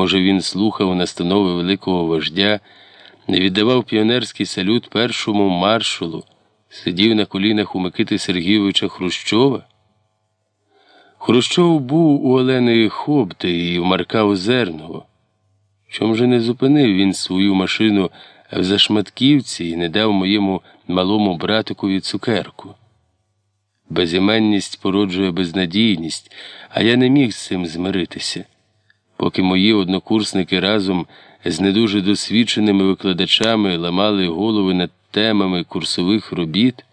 Може, він слухав настанови великого вождя, не віддавав піонерський салют першому маршалу, сидів на колінах у Микити Сергійовича Хрущова? Хрущов був у Олени Хобти і в Марка Озерного. Чом же не зупинив він свою машину в Зашматківці і не дав моєму малому братикові цукерку? Безіменність породжує безнадійність, а я не міг з цим змиритися. Поки мої однокурсники разом з не дуже досвідченими викладачами ламали голови над темами курсових робіт,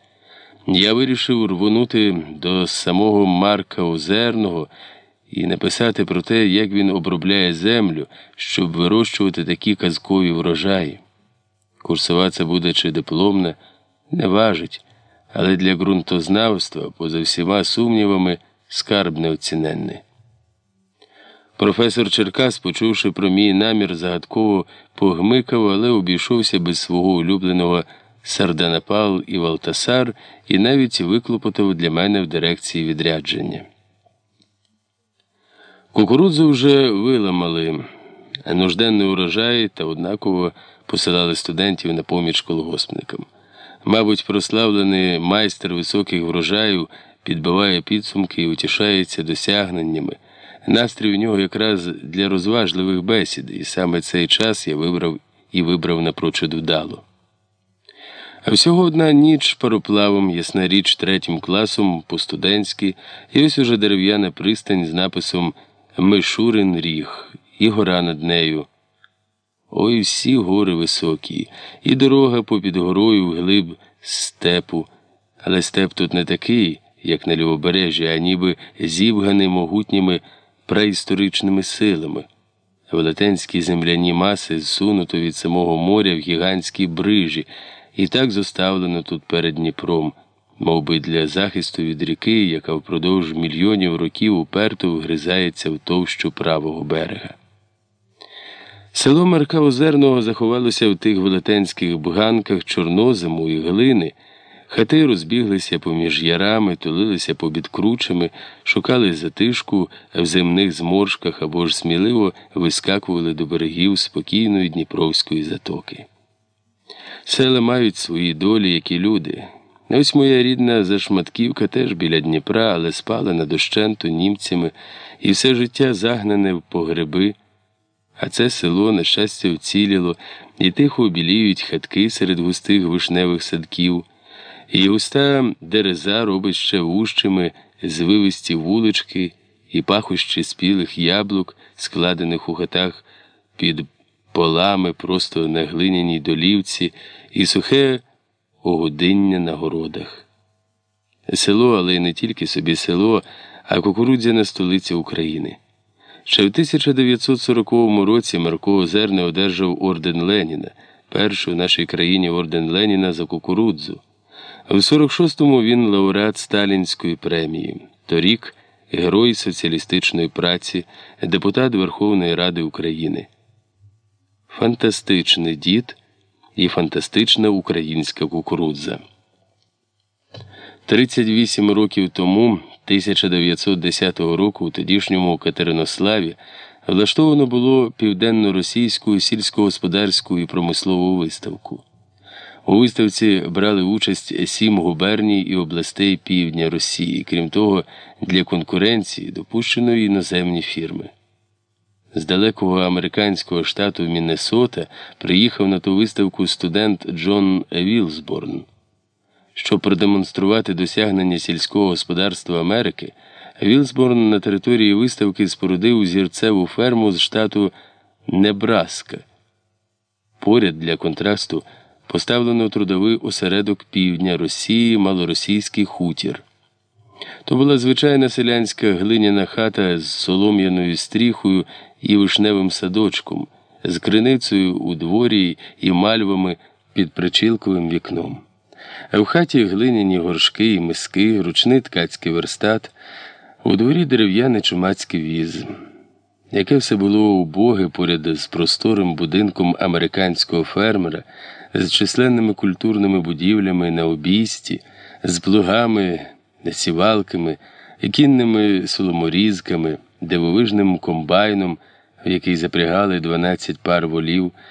я вирішив рвонути до самого Марка Озерного і написати про те, як він обробляє землю, щоб вирощувати такі казкові врожаї. Курсова це буде чи дипломна, не важить, але для ґрунтознавства, поза всіма сумнівами, скарб неоціненний. Професор Черкас, почувши про мій намір, загадково погмикав, але обійшовся без свого улюбленого Сарданапал і Валтасар і навіть виклопотав для мене в дирекції відрядження. Кукурудзу вже виламали, нужденний урожай та однаково посилали студентів на поміч колгоспникам. Мабуть, прославлений майстер високих врожаїв підбиває підсумки і утішається досягненнями. Настрій у нього якраз для розважливих бесід, і саме цей час я вибрав і вибрав напрочуд вдало. А всього одна ніч пароплавом, ясна річ третім класом по-студентськи, і ось уже дерев'яна пристань з написом Мишурин ріг і гора над нею. Ой всі гори високі, і дорога попід горою вглиб степу, але степ тут не такий, як на лівобережжі, а ніби зібганий могутніми праісторичними силами. Велетенські земляні маси зсунуто від самого моря в гігантській брижі, і так зоставлено тут перед Дніпром, мов би для захисту від ріки, яка впродовж мільйонів років уперто вгризається в товщу правого берега. Село Марка Озерного заховалося в тих велетенських бганках чорнозиму і глини. Хати розбіглися поміж ярами, тулилися побід кручами, шукали затишку в земних зморшках або ж сміливо вискакували до берегів спокійної Дніпровської затоки. Села мають свої долі, як і люди. Ось моя рідна Зашматківка теж біля Дніпра, але спала на дощенту німцями і все життя загнане в погреби. А це село, на щастя, вціліло, і тихо обіліють хатки серед густих вишневих садків. І густа дереза робить ще вущими звивисті вулички і пахощі спілих яблук, складених у хатах під полами просто на глиняній долівці, і сухе огудиння на городах. Село, але й не тільки собі село, а кукурудзяна столиця України. Ще в 1940 році Марко Озерне одержав орден Леніна, перший у нашій країні орден Леніна за кукурудзу. В 46-му він лауреат Сталінської премії, торік Герой соціалістичної праці, депутат Верховної Ради України. Фантастичний дід і фантастична українська кукурудза. 38 років тому, 1910 року, у тодішньому Катеринославі, влаштовано було південно-російську сільськогосподарську і промислову виставку. У виставці брали участь сім губерній і областей півдня Росії, крім того, для конкуренції допущено іноземні фірми. З далекого американського штату Міннесота приїхав на ту виставку студент Джон Вілсборн. Щоб продемонструвати досягнення сільського господарства Америки, Вілсборн на території виставки спорудив взірцеву ферму з штату Небраска. Поряд для контрасту поставлено трудовий осередок півдня Росії, малоросійський хутір. То була звичайна селянська глиняна хата з солом'яною стріхою і вишневим садочком, з криницею у дворі і мальвами під причілковим вікном. В хаті глиняні горшки і миски, ручний ткацький верстат, у дворі дерев'яний чумацький віз. Яке все було убоге поряд з просторим будинком американського фермера, з численними культурними будівлями на обійсті, з плугами, насівалками, кінними соломорізками, дивовижним комбайном, в який запрягали 12 пар волів.